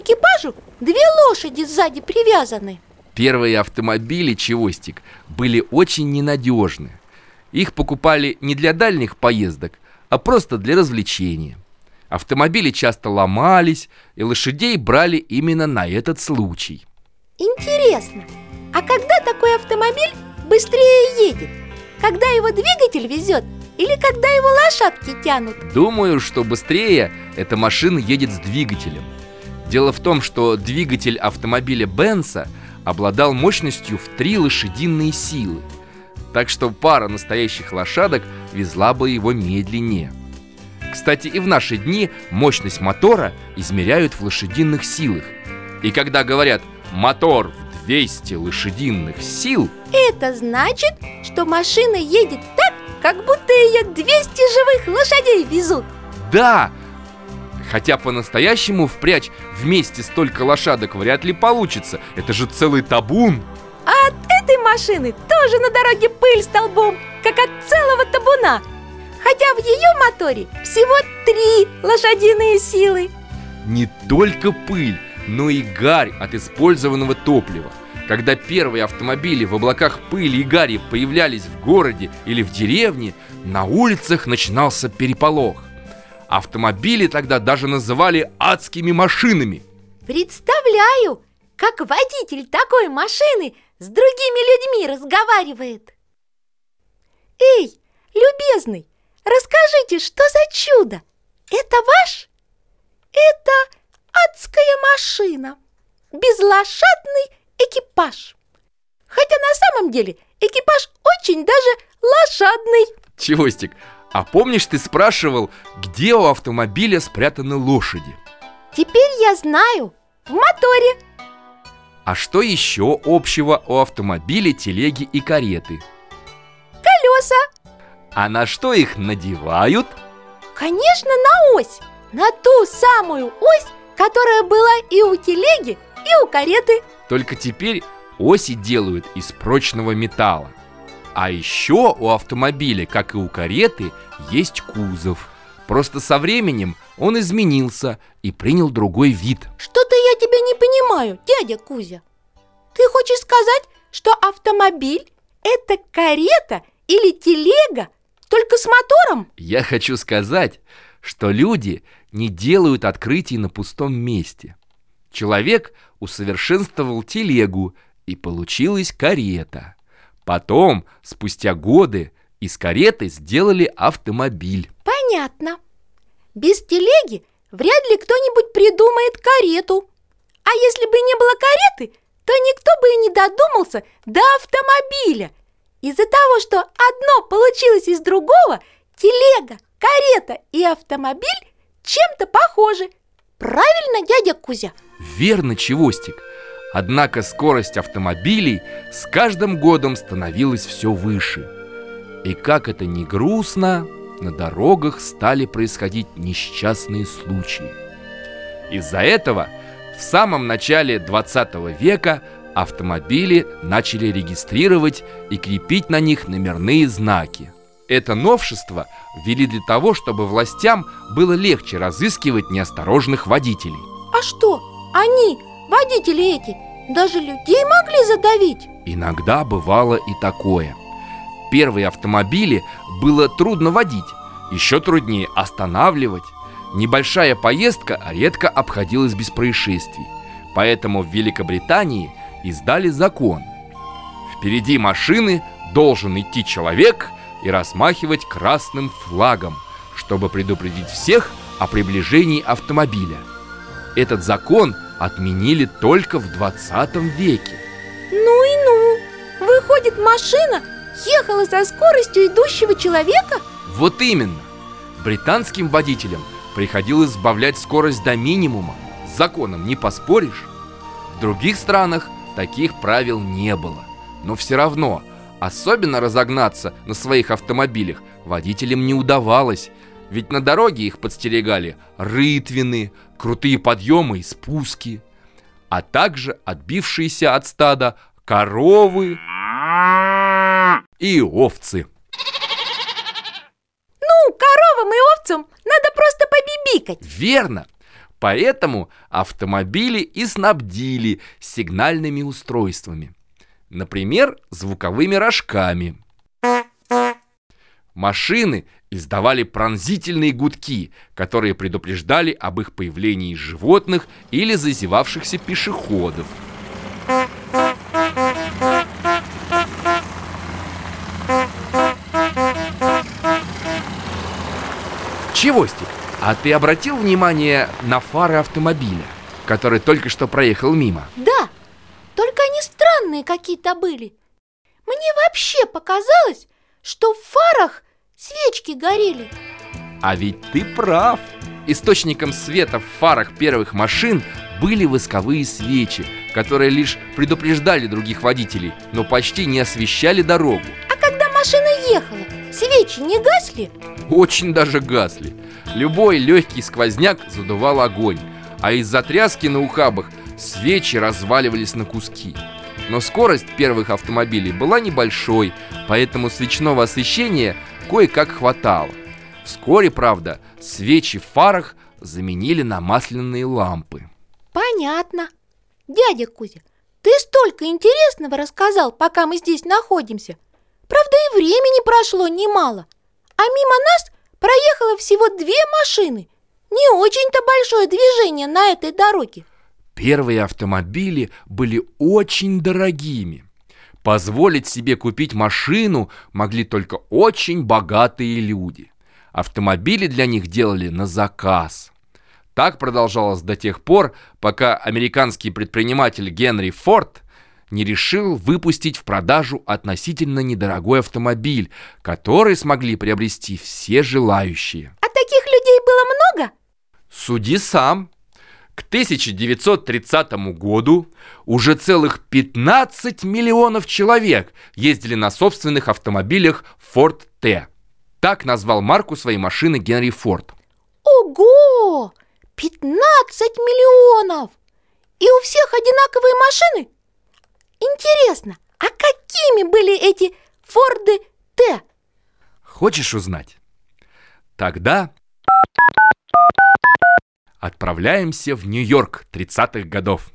экипажу две лошади сзади привязаны. Первые автомобили «Чевостик» были очень ненадежны. Их покупали не для дальних поездок, а просто для развлечения. Автомобили часто ломались, и лошадей брали именно на этот случай. Интересно, а когда такой автомобиль быстрее едет? Когда его двигатель везет или когда его лошадки тянут? Думаю, что быстрее эта машина едет с двигателем Дело в том, что двигатель автомобиля Бенса обладал мощностью в три лошадиные силы Так что пара настоящих лошадок везла бы его медленнее Кстати, и в наши дни мощность мотора измеряют в лошадиных силах И когда говорят «мотор в 200 лошадиных сил», Это значит, что машина едет так, как будто ее 200 живых лошадей везут Да! Хотя по-настоящему впрячь вместе столько лошадок вряд ли получится. Это же целый табун. А от этой машины тоже на дороге пыль столбом, как от целого табуна. Хотя в ее моторе всего три лошадиные силы. Не только пыль, но и гарь от использованного топлива. Когда первые автомобили в облаках пыли и гари появлялись в городе или в деревне На улицах начинался переполох Автомобили тогда даже называли адскими машинами Представляю, как водитель такой машины с другими людьми разговаривает Эй, любезный, расскажите, что за чудо? Это ваш? Это адская машина Безлошадный экипаж Хотя на самом деле экипаж очень даже лошадный Чевостик, а помнишь, ты спрашивал, где у автомобиля спрятаны лошади? Теперь я знаю, в моторе. А что еще общего у автомобиля, телеги и кареты? колеса. А на что их надевают? Конечно, на ось. На ту самую ось, которая была и у телеги, и у кареты. Только теперь оси делают из прочного металла А еще у автомобиля, как и у кареты, есть кузов. Просто со временем он изменился и принял другой вид. Что-то я тебя не понимаю, дядя Кузя. Ты хочешь сказать, что автомобиль – это карета или телега, только с мотором? Я хочу сказать, что люди не делают открытий на пустом месте. Человек усовершенствовал телегу и получилась карета Потом, спустя годы, из кареты сделали автомобиль. Понятно. Без телеги вряд ли кто-нибудь придумает карету. А если бы не было кареты, то никто бы и не додумался до автомобиля. Из-за того, что одно получилось из другого, телега, карета и автомобиль чем-то похожи. Правильно, дядя Кузя? Верно, Чевостик Однако скорость автомобилей с каждым годом становилась все выше. И как это ни грустно, на дорогах стали происходить несчастные случаи. Из-за этого в самом начале 20 века автомобили начали регистрировать и крепить на них номерные знаки. Это новшество ввели для того, чтобы властям было легче разыскивать неосторожных водителей. А что, они, водители эти, даже людей могли задавить? Иногда бывало и такое. Первые автомобили было трудно водить, еще труднее останавливать. Небольшая поездка редко обходилась без происшествий. Поэтому в Великобритании издали закон. Впереди машины должен идти человек и размахивать красным флагом, чтобы предупредить всех о приближении автомобиля. Этот закон отменили только в 20 веке. Ну и ну! Выходит, машина ехала со скоростью идущего человека? Вот именно! Британским водителям приходилось сбавлять скорость до минимума. С законом не поспоришь. В других странах таких правил не было. Но все равно, особенно разогнаться на своих автомобилях водителям не удавалось. Ведь на дороге их подстерегали рытвины, крутые подъемы и спуски, а также отбившиеся от стада коровы и овцы. Ну, коровам и овцам надо просто побибикать Верно! Поэтому автомобили и снабдили сигнальными устройствами. Например, звуковыми рожками. Машины издавали пронзительные гудки, которые предупреждали об их появлении животных или зазевавшихся пешеходов. Чевостик, а ты обратил внимание на фары автомобиля, который только что проехал мимо? Да, только они странные какие-то были. Мне вообще показалось, что в фарах свечки горели. А ведь ты прав. Источником света в фарах первых машин были восковые свечи, которые лишь предупреждали других водителей, но почти не освещали дорогу. А когда машина ехала, свечи не гасли? Очень даже гасли. Любой легкий сквозняк задувал огонь, а из-за тряски на ухабах свечи разваливались на куски. Но скорость первых автомобилей была небольшой, поэтому свечного освещения кое-как хватало. Вскоре, правда, свечи в фарах заменили на масляные лампы. Понятно. Дядя Кузя, ты столько интересного рассказал, пока мы здесь находимся. Правда, и времени прошло немало. А мимо нас проехало всего две машины. Не очень-то большое движение на этой дороге. Первые автомобили были очень дорогими. Позволить себе купить машину могли только очень богатые люди. Автомобили для них делали на заказ. Так продолжалось до тех пор, пока американский предприниматель Генри Форд не решил выпустить в продажу относительно недорогой автомобиль, который смогли приобрести все желающие. А таких людей было много? Суди сам. К 1930 году уже целых 15 миллионов человек ездили на собственных автомобилях Ford T. Так назвал марку своей машины Генри Форд. Ого! 15 миллионов! И у всех одинаковые машины? Интересно, а какими были эти Форды Т? Хочешь узнать? Тогда отправляемся в Нью-Йорк 30-х годов.